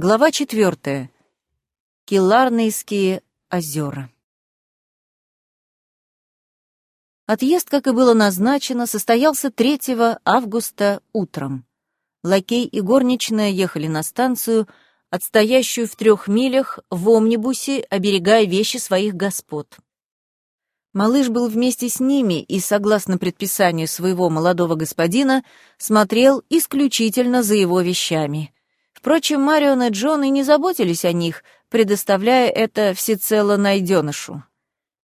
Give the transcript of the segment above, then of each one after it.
Глава четвертая. Киларнейские озера. Отъезд, как и было назначено, состоялся 3 августа утром. Лакей и горничная ехали на станцию, отстоящую в трех милях, в омнибусе, оберегая вещи своих господ. Малыш был вместе с ними и, согласно предписанию своего молодого господина, смотрел исключительно за его вещами — Впрочем, Марион и Джон и не заботились о них, предоставляя это всецело найденышу.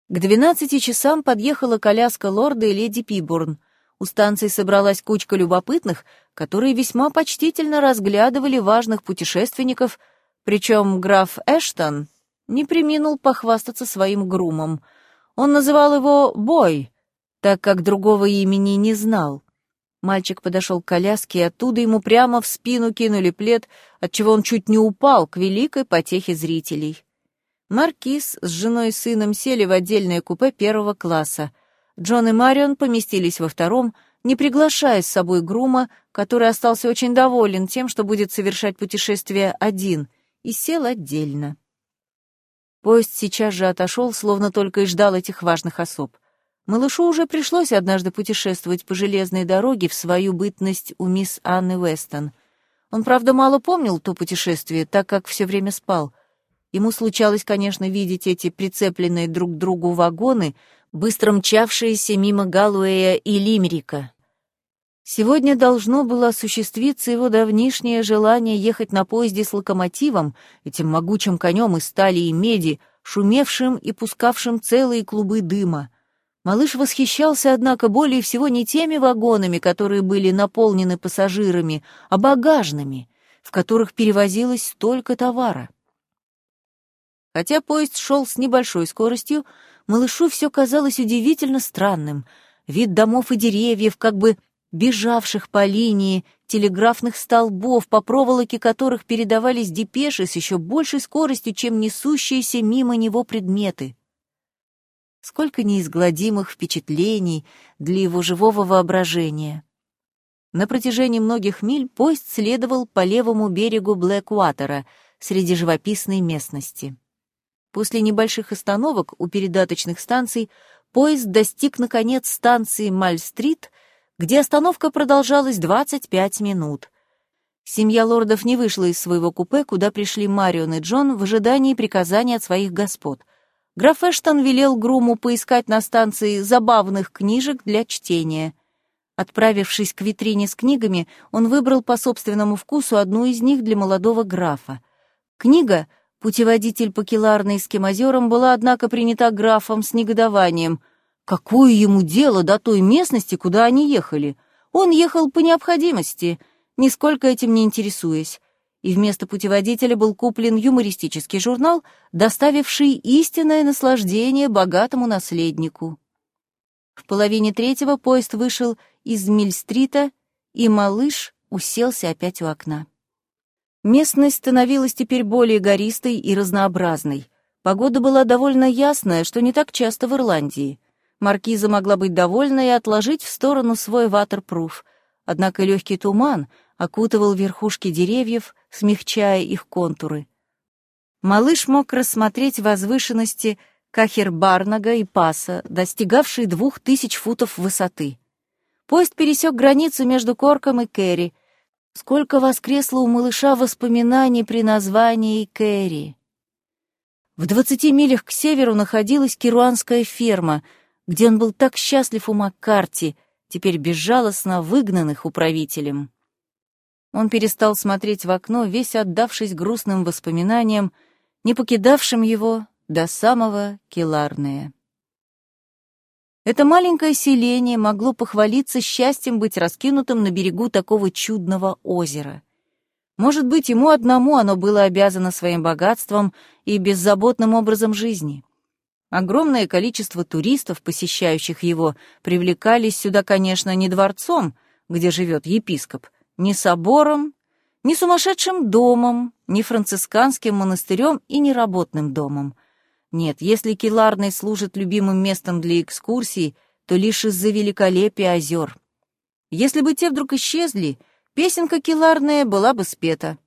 К двенадцати часам подъехала коляска лорда и леди Пиборн. У станции собралась кучка любопытных, которые весьма почтительно разглядывали важных путешественников, причем граф Эштон не приминул похвастаться своим грумом. Он называл его «Бой», так как другого имени не знал. Мальчик подошел к коляске, и оттуда ему прямо в спину кинули плед, отчего он чуть не упал к великой потехе зрителей. Маркиз с женой и сыном сели в отдельное купе первого класса. Джон и Марион поместились во втором, не приглашая с собой грума, который остался очень доволен тем, что будет совершать путешествие один, и сел отдельно. Поезд сейчас же отошел, словно только и ждал этих важных особ. Малышу уже пришлось однажды путешествовать по железной дороге в свою бытность у мисс Анны Вестон. Он, правда, мало помнил то путешествие, так как все время спал. Ему случалось, конечно, видеть эти прицепленные друг к другу вагоны, быстро мчавшиеся мимо Галуэя и Лимерика. Сегодня должно было осуществиться его давнишнее желание ехать на поезде с локомотивом, этим могучим конем из стали и меди, шумевшим и пускавшим целые клубы дыма — Малыш восхищался, однако, более всего не теми вагонами, которые были наполнены пассажирами, а багажными, в которых перевозилось столько товара. Хотя поезд шел с небольшой скоростью, малышу все казалось удивительно странным. Вид домов и деревьев, как бы бежавших по линии, телеграфных столбов, по проволоке которых передавались депеши с еще большей скоростью, чем несущиеся мимо него предметы — сколько неизгладимых впечатлений для его живого воображения. На протяжении многих миль поезд следовал по левому берегу Блэкватера среди живописной местности. После небольших остановок у передаточных станций поезд достиг, наконец, станции Маль-стрит, где остановка продолжалась 25 минут. Семья лордов не вышла из своего купе, куда пришли Марион и Джон в ожидании приказания от своих господ. Граф Эштон велел Груму поискать на станции забавных книжек для чтения. Отправившись к витрине с книгами, он выбрал по собственному вкусу одну из них для молодого графа. Книга «Путеводитель по Келарнейским озерам» была, однако, принята графом с негодованием. Какое ему дело до той местности, куда они ехали? Он ехал по необходимости, нисколько этим не интересуясь и вместо путеводителя был куплен юмористический журнал, доставивший истинное наслаждение богатому наследнику. В половине третьего поезд вышел из Мильстрита, и малыш уселся опять у окна. Местность становилась теперь более гористой и разнообразной. Погода была довольно ясная, что не так часто в Ирландии. Маркиза могла быть довольна и отложить в сторону свой ватерпруф. Однако легкий туман, окутывал верхушки деревьев, смягчая их контуры. Малыш мог рассмотреть возвышенности Кахербарнага и Паса, достигавшие двух тысяч футов высоты. Поезд пересек границу между Корком и Керри. Сколько воскресло у малыша воспоминаний при названии Керри. В двадцати милях к северу находилась керуанская ферма, где он был так счастлив у Маккарти, теперь безжалостно выгнанных управителем. Он перестал смотреть в окно, весь отдавшись грустным воспоминаниям, не покидавшим его до самого Келарнея. Это маленькое селение могло похвалиться счастьем быть раскинутым на берегу такого чудного озера. Может быть, ему одному оно было обязано своим богатством и беззаботным образом жизни. Огромное количество туристов, посещающих его, привлекались сюда, конечно, не дворцом, где живет епископ, ни собором, ни сумасшедшим домом, ни францисканским монастырем и ни работным домом. Нет, если Киларный служит любимым местом для экскурсий, то лишь из-за великолепия озер. Если бы те вдруг исчезли, песенка Киларная была бы спета.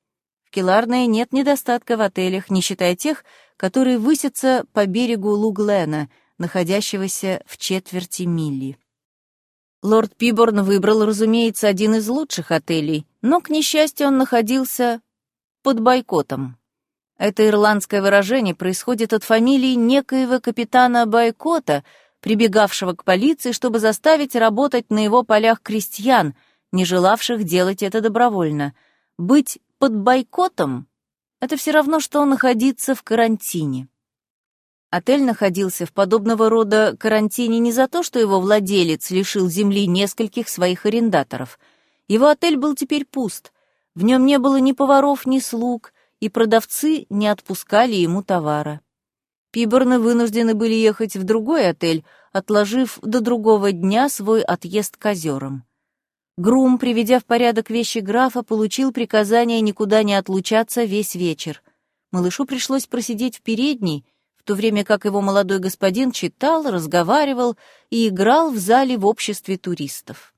В Келарной нет недостатка в отелях, не считая тех, которые высятся по берегу Луглена, находящегося в четверти мили. Лорд Пиборн выбрал, разумеется, один из лучших отелей, но, к несчастью, он находился под бойкотом. Это ирландское выражение происходит от фамилии некоего капитана Бойкота, прибегавшего к полиции, чтобы заставить работать на его полях крестьян, не желавших делать это добровольно. Быть под бойкотом — это все равно, что находиться в карантине. Отель находился в подобного рода карантине не за то, что его владелец лишил земли нескольких своих арендаторов. Его отель был теперь пуст. В нем не было ни поваров, ни слуг, и продавцы не отпускали ему товара. Пиборны вынуждены были ехать в другой отель, отложив до другого дня свой отъезд к озерам. Грум, приведя в порядок вещи графа, получил приказание никуда не отлучаться весь вечер. Малышу пришлось просидеть в передней, в то время как его молодой господин читал, разговаривал и играл в зале в обществе туристов.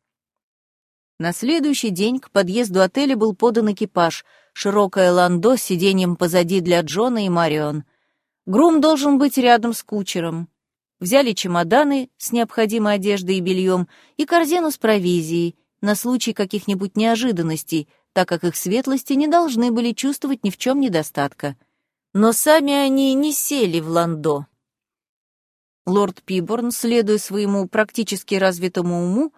На следующий день к подъезду отеля был подан экипаж, широкое ландо с сиденьем позади для Джона и Марион. Грум должен быть рядом с кучером. Взяли чемоданы с необходимой одеждой и бельем и корзину с провизией, на случай каких-нибудь неожиданностей, так как их светлости не должны были чувствовать ни в чем недостатка. Но сами они не сели в ландо. Лорд Пиборн, следуя своему практически развитому уму,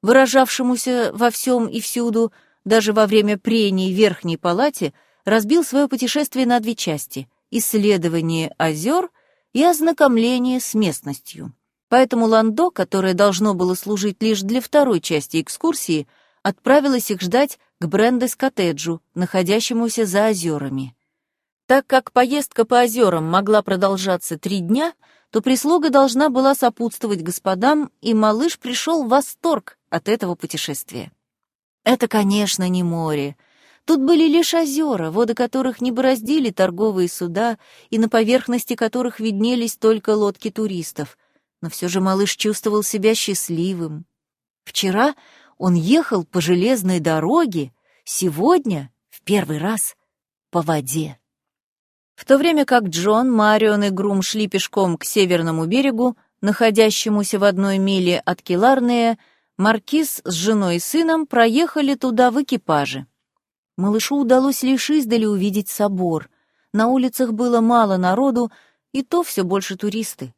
выражавшемуся во всем и всюду, даже во время прений в Верхней Палате, разбил свое путешествие на две части — исследование озер и ознакомление с местностью. Поэтому Ландо, которое должно было служить лишь для второй части экскурсии, отправилось их ждать к Брендес-коттеджу, находящемуся за озерами. Так как поездка по озерам могла продолжаться три дня, то прислуга должна была сопутствовать господам, и малыш пришел в восторг от этого путешествия. Это, конечно, не море. Тут были лишь озера, воды которых не бороздили торговые суда и на поверхности которых виднелись только лодки туристов но все же малыш чувствовал себя счастливым. Вчера он ехал по железной дороге, сегодня, в первый раз, по воде. В то время как Джон, Марион и Грум шли пешком к северному берегу, находящемуся в одной миле от Келарнея, Маркиз с женой и сыном проехали туда в экипаже. Малышу удалось лишь издали увидеть собор. На улицах было мало народу, и то все больше туристы.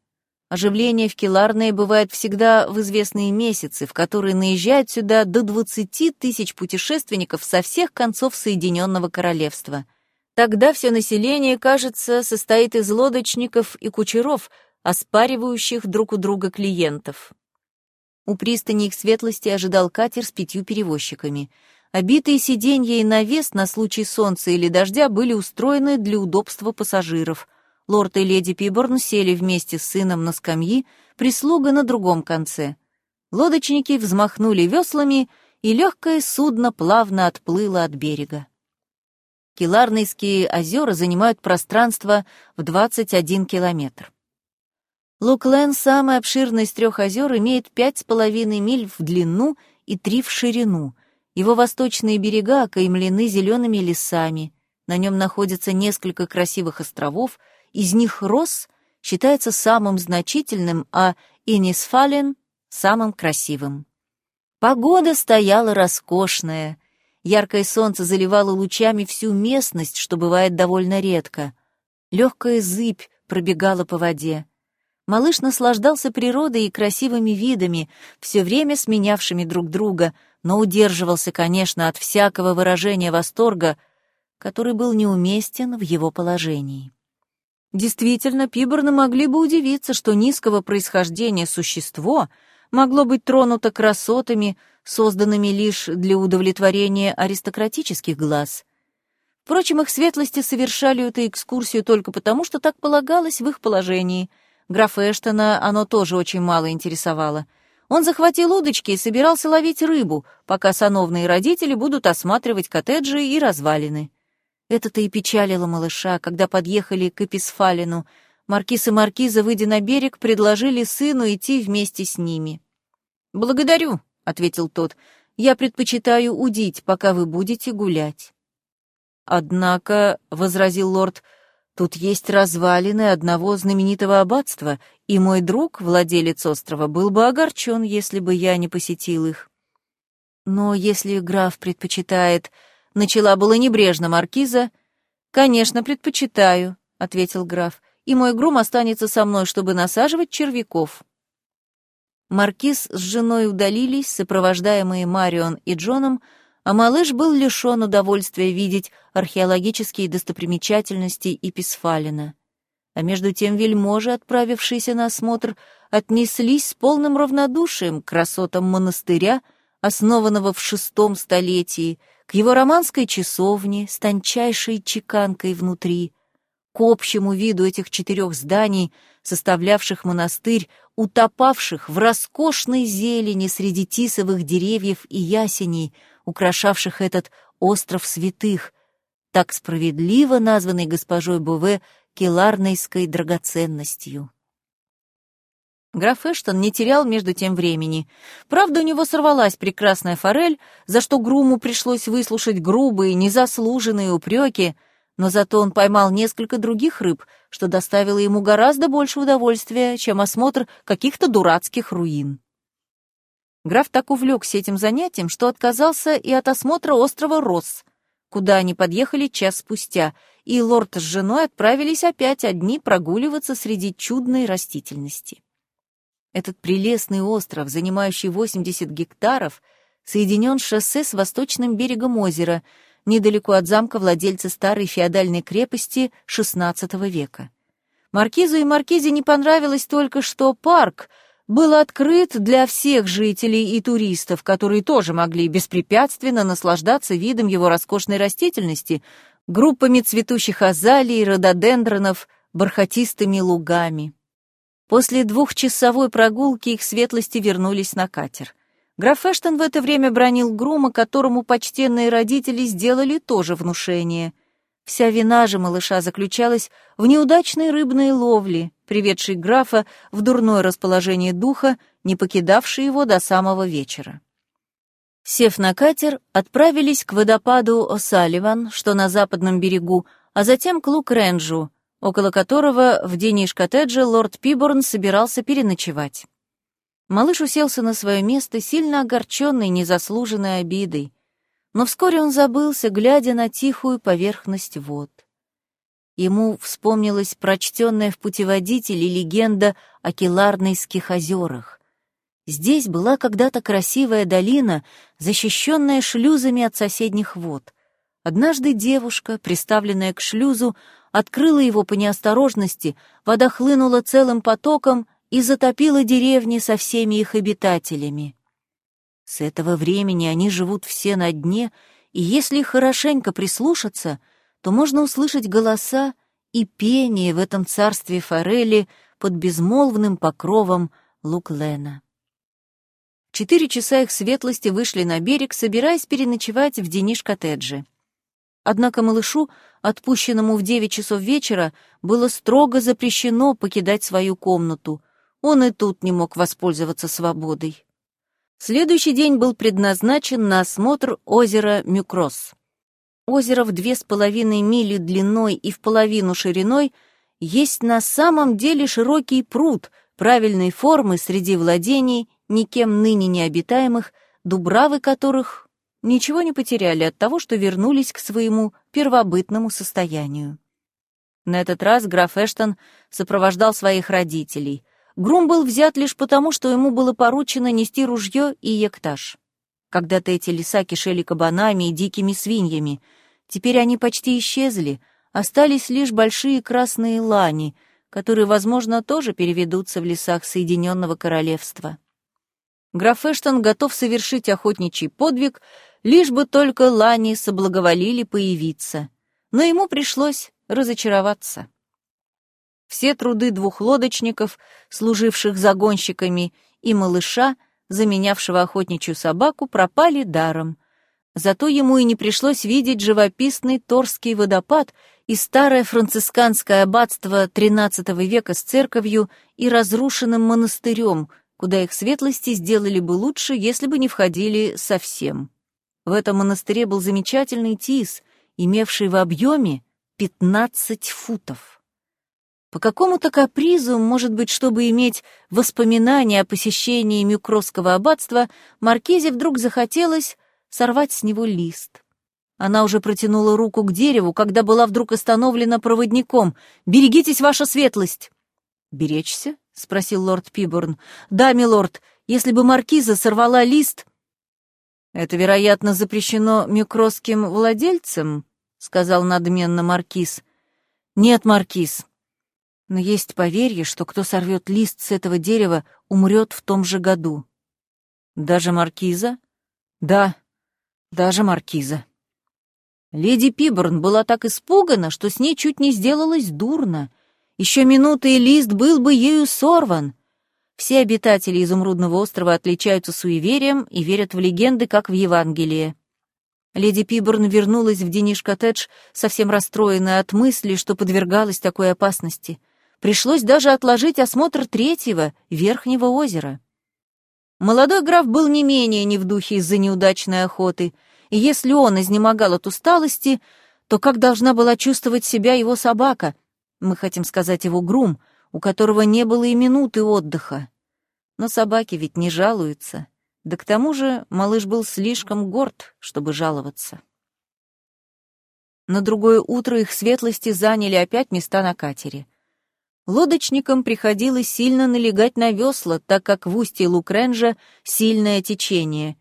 Оживление в Келарной бывает всегда в известные месяцы, в которые наезжают сюда до 20 тысяч путешественников со всех концов Соединенного Королевства. Тогда все население, кажется, состоит из лодочников и кучеров, оспаривающих друг у друга клиентов. У пристани их светлости ожидал катер с пятью перевозчиками. Обитые сиденья и навес на случай солнца или дождя были устроены для удобства пассажиров — Лорд и леди Пиборн сели вместе с сыном на скамьи, прислуга на другом конце. Лодочники взмахнули веслами, и легкое судно плавно отплыло от берега. Киларнейские озера занимают пространство в 21 километр. Луклен, самый обширный из трех озер, имеет пять с половиной миль в длину и три в ширину. Его восточные берега окаймлены зелеными лесами. На нем находится несколько красивых островов — из них Рос считается самым значительным, а Инисфален — самым красивым. Погода стояла роскошная. Яркое солнце заливало лучами всю местность, что бывает довольно редко. Легкая зыбь пробегала по воде. Малыш наслаждался природой и красивыми видами, все время сменявшими друг друга, но удерживался, конечно, от всякого выражения восторга, который был неуместен в его положении. Действительно, пиборны могли бы удивиться, что низкого происхождения существо могло быть тронуто красотами, созданными лишь для удовлетворения аристократических глаз. Впрочем, их светлости совершали эту экскурсию только потому, что так полагалось в их положении. Графа Эштона оно тоже очень мало интересовало. Он захватил удочки и собирался ловить рыбу, пока сановные родители будут осматривать коттеджи и развалины. Это-то и печалило малыша, когда подъехали к Эписфалину. Маркиз и Маркиза, выйдя на берег, предложили сыну идти вместе с ними. «Благодарю», — ответил тот, — «я предпочитаю удить, пока вы будете гулять». Однако, — возразил лорд, — тут есть развалины одного знаменитого аббатства, и мой друг, владелец острова, был бы огорчен, если бы я не посетил их. Но если граф предпочитает... Начала было небрежно маркиза. «Конечно, предпочитаю», — ответил граф, «и мой грум останется со мной, чтобы насаживать червяков». Маркиз с женой удалились, сопровождаемые Марион и Джоном, а малыш был лишён удовольствия видеть археологические достопримечательности и Писфалина. А между тем вельможи, отправившиеся на осмотр, отнеслись с полным равнодушием к красотам монастыря, основанного в шестом столетии, к его романской часовне с тончайшей чеканкой внутри, к общему виду этих четырех зданий, составлявших монастырь, утопавших в роскошной зелени среди тисовых деревьев и ясеней, украшавших этот остров святых, так справедливо названный госпожой Буве келарнейской драгоценностью. Граф Эштон не терял между тем времени. Правда, у него сорвалась прекрасная форель, за что Груму пришлось выслушать грубые, незаслуженные упреки, но зато он поймал несколько других рыб, что доставило ему гораздо больше удовольствия, чем осмотр каких-то дурацких руин. Граф так увлекся этим занятием, что отказался и от осмотра острова Росс, куда они подъехали час спустя, и лорд с женой отправились опять одни прогуливаться среди чудной растительности. Этот прелестный остров, занимающий 80 гектаров, соединен шоссе с восточным берегом озера, недалеко от замка владельца старой феодальной крепости XVI века. Маркизу и маркизе не понравилось только, что парк — был открыт для всех жителей и туристов, которые тоже могли беспрепятственно наслаждаться видом его роскошной растительности, группами цветущих азалий, рододендронов, бархатистыми лугами. После двухчасовой прогулки их светлости вернулись на катер. Граф Эштон в это время бронил грума, которому почтенные родители сделали тоже внушение — Вся вина же малыша заключалась в неудачной рыбной ловле, приведшей графа в дурное расположение духа, не покидавшей его до самого вечера. Сев на катер, отправились к водопаду О'Салливан, что на западном берегу, а затем к Лук-Ренджу, около которого в день коттеджа лорд Пиборн собирался переночевать. Малыш уселся на свое место, сильно огорченный незаслуженной обидой но вскоре он забылся, глядя на тихую поверхность вод. Ему вспомнилась прочтенная в путеводителе легенда о Келарнейских озерах. Здесь была когда-то красивая долина, защищенная шлюзами от соседних вод. Однажды девушка, приставленная к шлюзу, открыла его по неосторожности, вода хлынула целым потоком и затопила деревни со всеми их обитателями. С этого времени они живут все на дне, и если хорошенько прислушаться, то можно услышать голоса и пение в этом царстве форели под безмолвным покровом Луклена. Четыре часа их светлости вышли на берег, собираясь переночевать в Дениш-коттедже. Однако малышу, отпущенному в девять часов вечера, было строго запрещено покидать свою комнату. Он и тут не мог воспользоваться свободой. Следующий день был предназначен на осмотр озера Мюкрос. Озеро в две с половиной мили длиной и в половину шириной есть на самом деле широкий пруд правильной формы среди владений, никем ныне не обитаемых, дубравы которых ничего не потеряли от того, что вернулись к своему первобытному состоянию. На этот раз граф Эштон сопровождал своих родителей — Грум был взят лишь потому, что ему было поручено нести ружье и ектаж. Когда-то эти леса кишели кабанами и дикими свиньями. Теперь они почти исчезли, остались лишь большие красные лани, которые, возможно, тоже переведутся в лесах Соединенного Королевства. Граф Эштон готов совершить охотничий подвиг, лишь бы только лани соблаговолили появиться. Но ему пришлось разочароваться. Все труды двух лодочников, служивших загонщиками, и малыша, заменявшего охотничью собаку, пропали даром. Зато ему и не пришлось видеть живописный Торский водопад и старое францисканское аббатство XIII века с церковью и разрушенным монастырем, куда их светлости сделали бы лучше, если бы не входили совсем. В этом монастыре был замечательный тис, имевший в объеме 15 футов. По какому-то капризу, может быть, чтобы иметь воспоминания о посещении Мюкросского аббатства, Маркизе вдруг захотелось сорвать с него лист. Она уже протянула руку к дереву, когда была вдруг остановлена проводником. «Берегитесь, ваша светлость!» «Беречься?» — спросил лорд Пиборн. «Да, милорд, если бы маркиза сорвала лист...» «Это, вероятно, запрещено мюкросским владельцам?» — сказал надменно маркиз. «Нет, маркиз. Но есть поверье, что кто сорвет лист с этого дерева, умрет в том же году». «Даже маркиза?» «Да, даже маркиза». Леди Пиборн была так испугана, что с ней чуть не сделалось дурно. Еще минуты, и лист был бы ею сорван. Все обитатели Изумрудного острова отличаются суеверием и верят в легенды, как в Евангелие. Леди Пиборн вернулась в Дениш-коттедж, совсем расстроенная от мысли, что подвергалась такой опасности. Пришлось даже отложить осмотр третьего, Верхнего озера. Молодой граф был не менее не в духе из-за неудачной охоты, и если он изнемогал от усталости, то как должна была чувствовать себя его собака — мы хотим сказать его грум, у которого не было и минуты отдыха. Но собаки ведь не жалуются. Да к тому же малыш был слишком горд, чтобы жаловаться. На другое утро их светлости заняли опять места на катере. Лодочникам приходилось сильно налегать на весла, так как в устье Лукренжа сильное течение.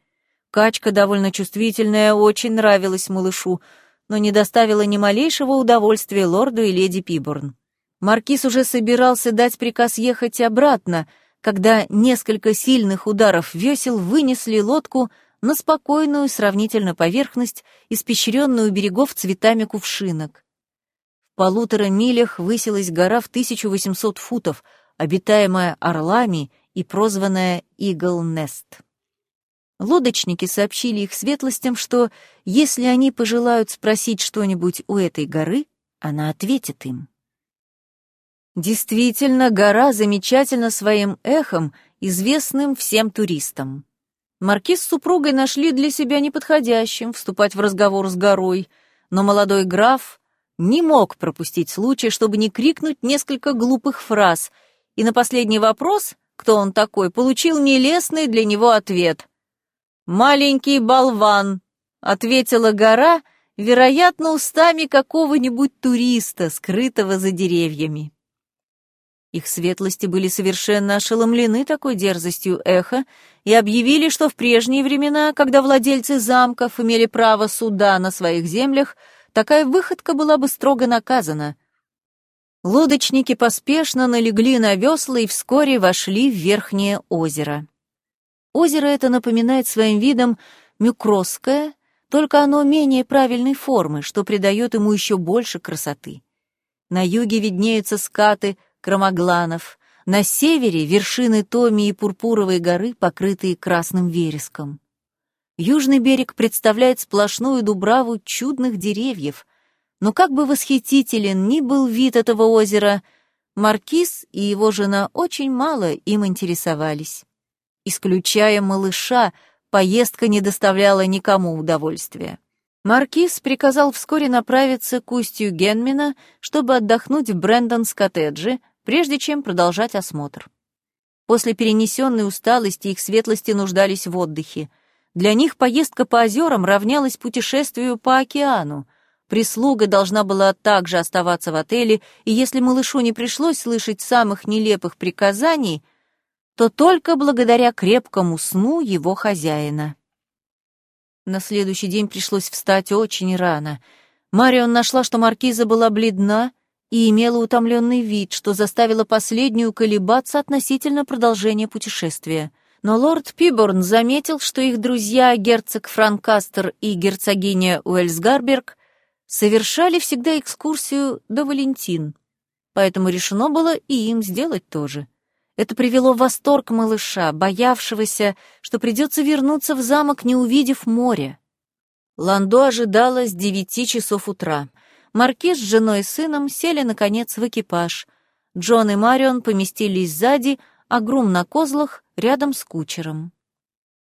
Качка, довольно чувствительная, очень нравилась малышу, но не доставила ни малейшего удовольствия лорду и леди Пиборн. Маркиз уже собирался дать приказ ехать обратно, когда несколько сильных ударов весел вынесли лодку на спокойную сравнительно поверхность, испещренную берегов цветами кувшинок. Полутора милях высилась гора в 1800 футов, обитаемая орлами и прозванная Игл-Нест. Лодочники сообщили их светлостям, что если они пожелают спросить что-нибудь у этой горы, она ответит им. Действительно, гора замечательна своим эхом, известным всем туристам. Маркиз с супругой нашли для себя неподходящим вступать в разговор с горой, но молодой граф не мог пропустить случай, чтобы не крикнуть несколько глупых фраз, и на последний вопрос, кто он такой, получил нелестный для него ответ. «Маленький болван», — ответила гора, вероятно, устами какого-нибудь туриста, скрытого за деревьями. Их светлости были совершенно ошеломлены такой дерзостью эха и объявили, что в прежние времена, когда владельцы замков имели право суда на своих землях, такая выходка была бы строго наказана. Лодочники поспешно налегли на весла и вскоре вошли в верхнее озеро. Озеро это напоминает своим видом мюкросское, только оно менее правильной формы, что придает ему еще больше красоты. На юге виднеются скаты Кромогланов, на севере — вершины Томи и Пурпуровой горы, покрытые красным вереском. Южный берег представляет сплошную дубраву чудных деревьев, но как бы восхитителен ни был вид этого озера, Маркиз и его жена очень мало им интересовались. Исключая малыша, поездка не доставляла никому удовольствия. Маркиз приказал вскоре направиться к устью Генмина, чтобы отдохнуть в Брэндонс-коттедже, прежде чем продолжать осмотр. После перенесенной усталости их светлости нуждались в отдыхе. Для них поездка по озерам равнялась путешествию по океану. Прислуга должна была также оставаться в отеле, и если малышу не пришлось слышать самых нелепых приказаний — то только благодаря крепкому сну его хозяина. На следующий день пришлось встать очень рано. Марион нашла, что маркиза была бледна и имела утомленный вид, что заставило последнюю колебаться относительно продолжения путешествия. Но лорд Пиборн заметил, что их друзья герцог Франкастер и герцогиня Уэльсгарберг совершали всегда экскурсию до Валентин, поэтому решено было и им сделать то же. Это привело в восторг малыша, боявшегося, что придется вернуться в замок, не увидев море. Ландо ожидала с девяти часов утра. Маркиз с женой и сыном сели, наконец, в экипаж. Джон и Марион поместились сзади, а на козлах рядом с кучером.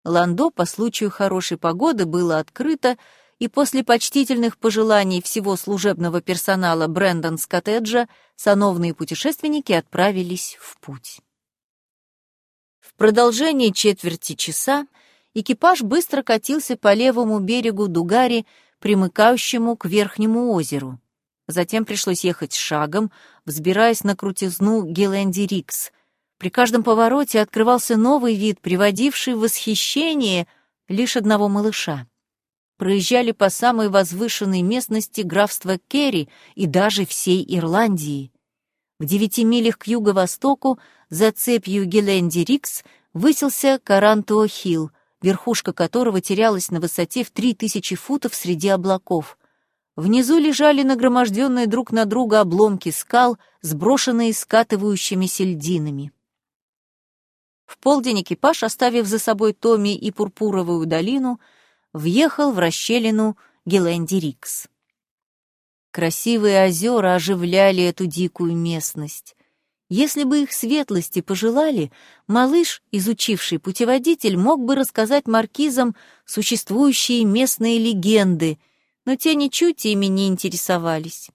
Ландо по случаю хорошей погоды было открыто, и после почтительных пожеланий всего служебного персонала Брэндонс коттеджа сановные путешественники отправились в путь. В продолжении четверти часа экипаж быстро катился по левому берегу Дугари, примыкающему к верхнему озеру. Затем пришлось ехать шагом, взбираясь на крутизну Геленди-Рикс. При каждом повороте открывался новый вид, приводивший в восхищение лишь одного малыша. Проезжали по самой возвышенной местности графства Керри и даже всей Ирландии. В девяти милях к юго-востоку, за цепью Геленди-Рикс, высился Карантуо-Хилл, верхушка которого терялась на высоте в три тысячи футов среди облаков. Внизу лежали нагроможденные друг на друга обломки скал, сброшенные скатывающимися льдинами. В полдень экипаж, оставив за собой Томи и Пурпуровую долину, въехал в расщелину Геленди-Рикс. Красивые озера оживляли эту дикую местность. Если бы их светлости пожелали, малыш, изучивший путеводитель, мог бы рассказать маркизам существующие местные легенды, но те ничуть ими не интересовались.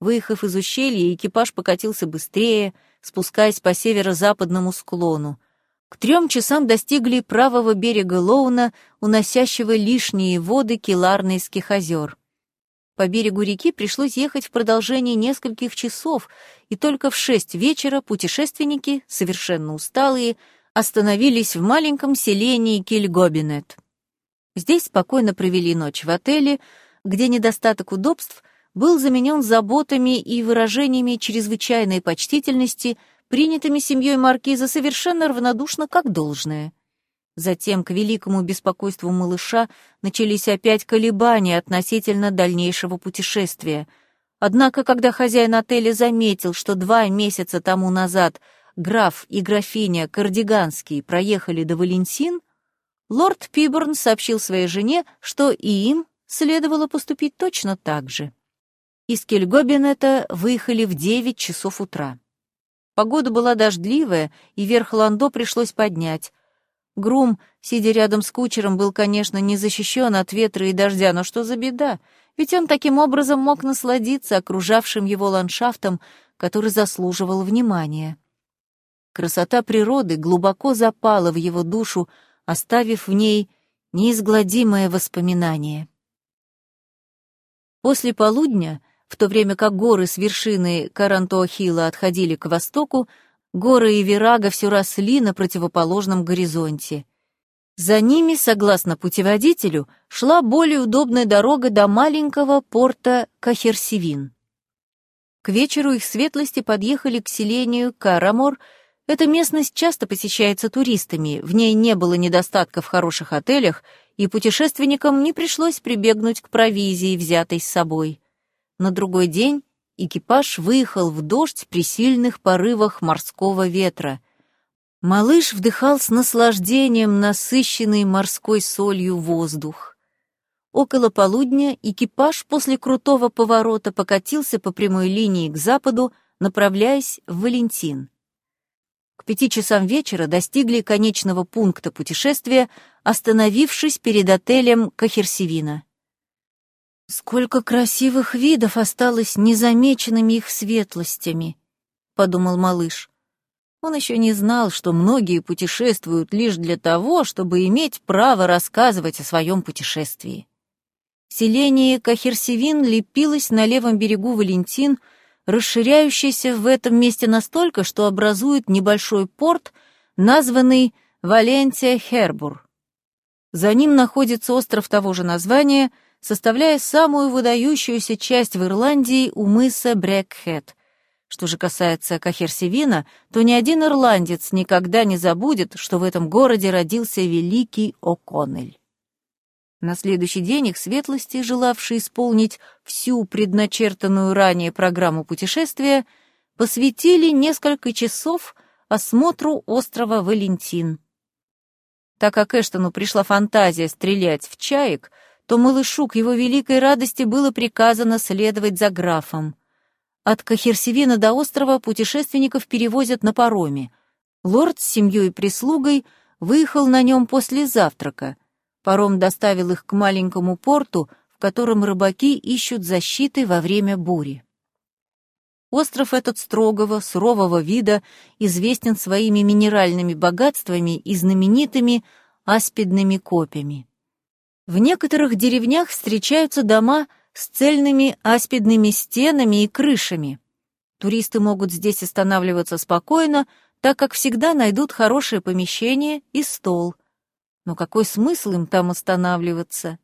Выехав из ущелья, экипаж покатился быстрее, спускаясь по северо-западному склону. К трем часам достигли правого берега Лоуна, уносящего лишние воды Киларнейских озер. По берегу реки пришлось ехать в продолжении нескольких часов, и только в шесть вечера путешественники, совершенно усталые, остановились в маленьком селении Кильгобинет. Здесь спокойно провели ночь в отеле, где недостаток удобств был заменен заботами и выражениями чрезвычайной почтительности, принятыми семьей маркиза совершенно равнодушно как должное. Затем, к великому беспокойству малыша, начались опять колебания относительно дальнейшего путешествия. Однако, когда хозяин отеля заметил, что два месяца тому назад граф и графиня Кардиганские проехали до Валентин, лорд Пиборн сообщил своей жене, что и им следовало поступить точно так же. Из Кельгобинета выехали в девять часов утра. Погода была дождливая, и верх Ландо пришлось поднять, Грум, сидя рядом с кучером, был, конечно, не защищен от ветра и дождя, но что за беда? Ведь он таким образом мог насладиться окружавшим его ландшафтом, который заслуживал внимания. Красота природы глубоко запала в его душу, оставив в ней неизгладимое воспоминание. После полудня, в то время как горы с вершины Карантоахила отходили к востоку, Горы и Вирага все росли на противоположном горизонте. За ними, согласно путеводителю, шла более удобная дорога до маленького порта Кахерсивин. К вечеру их светлости подъехали к селению Карамор. Эта местность часто посещается туристами, в ней не было недостатка в хороших отелях, и путешественникам не пришлось прибегнуть к провизии, взятой с собой. На другой день экипаж выехал в дождь при сильных порывах морского ветра. Малыш вдыхал с наслаждением насыщенный морской солью воздух. Около полудня экипаж после крутого поворота покатился по прямой линии к западу, направляясь в Валентин. К пяти часам вечера достигли конечного пункта путешествия, остановившись перед отелем Кахерсивина. «Сколько красивых видов осталось незамеченными их светлостями», — подумал малыш. Он еще не знал, что многие путешествуют лишь для того, чтобы иметь право рассказывать о своем путешествии. Селение Кахерсевин лепилось на левом берегу Валентин, расширяющийся в этом месте настолько, что образует небольшой порт, названный Валентия Хербур. За ним находится остров того же названия — составляя самую выдающуюся часть в Ирландии у мыса Брекхед. Что же касается Кахерсевина, то ни один ирландец никогда не забудет, что в этом городе родился великий О'Коннель. На следующий день их светлости, желавшие исполнить всю предначертанную ранее программу путешествия, посвятили несколько часов осмотру острова Валентин. Так как Эштону пришла фантазия стрелять в чаек — то малышу к его великой радости было приказано следовать за графом. От Кахерсевина до острова путешественников перевозят на пароме. Лорд с семьей и прислугой выехал на нем после завтрака. Паром доставил их к маленькому порту, в котором рыбаки ищут защиты во время бури. Остров этот строгого, сурового вида известен своими минеральными богатствами и знаменитыми аспидными копьями. В некоторых деревнях встречаются дома с цельными аспидными стенами и крышами. Туристы могут здесь останавливаться спокойно, так как всегда найдут хорошее помещение и стол. Но какой смысл им там останавливаться?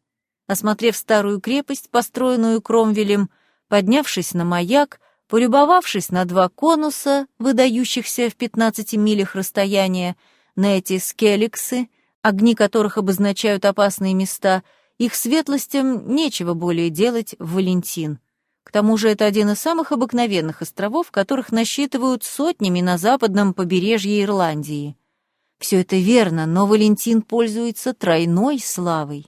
Осмотрев старую крепость, построенную Кромвелем, поднявшись на маяк, Полюбовавшись на два конуса, выдающихся в 15 милях расстояния, на эти скеликсы, огни которых обозначают опасные места, их светлостям нечего более делать в Валентин. К тому же это один из самых обыкновенных островов, которых насчитывают сотнями на западном побережье Ирландии. Все это верно, но Валентин пользуется тройной славой.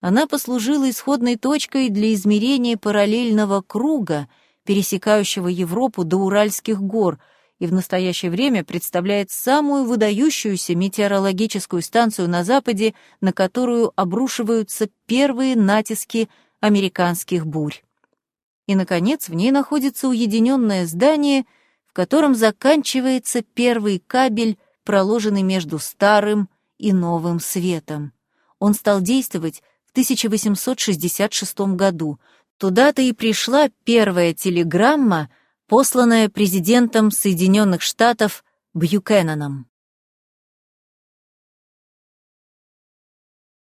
Она послужила исходной точкой для измерения параллельного круга — пересекающего Европу до Уральских гор, и в настоящее время представляет самую выдающуюся метеорологическую станцию на Западе, на которую обрушиваются первые натиски американских бурь. И, наконец, в ней находится уединенное здание, в котором заканчивается первый кабель, проложенный между старым и новым светом. Он стал действовать в 1866 году, Туда-то и пришла первая телеграмма, посланная президентом Соединенных Штатов Бьюкенаном.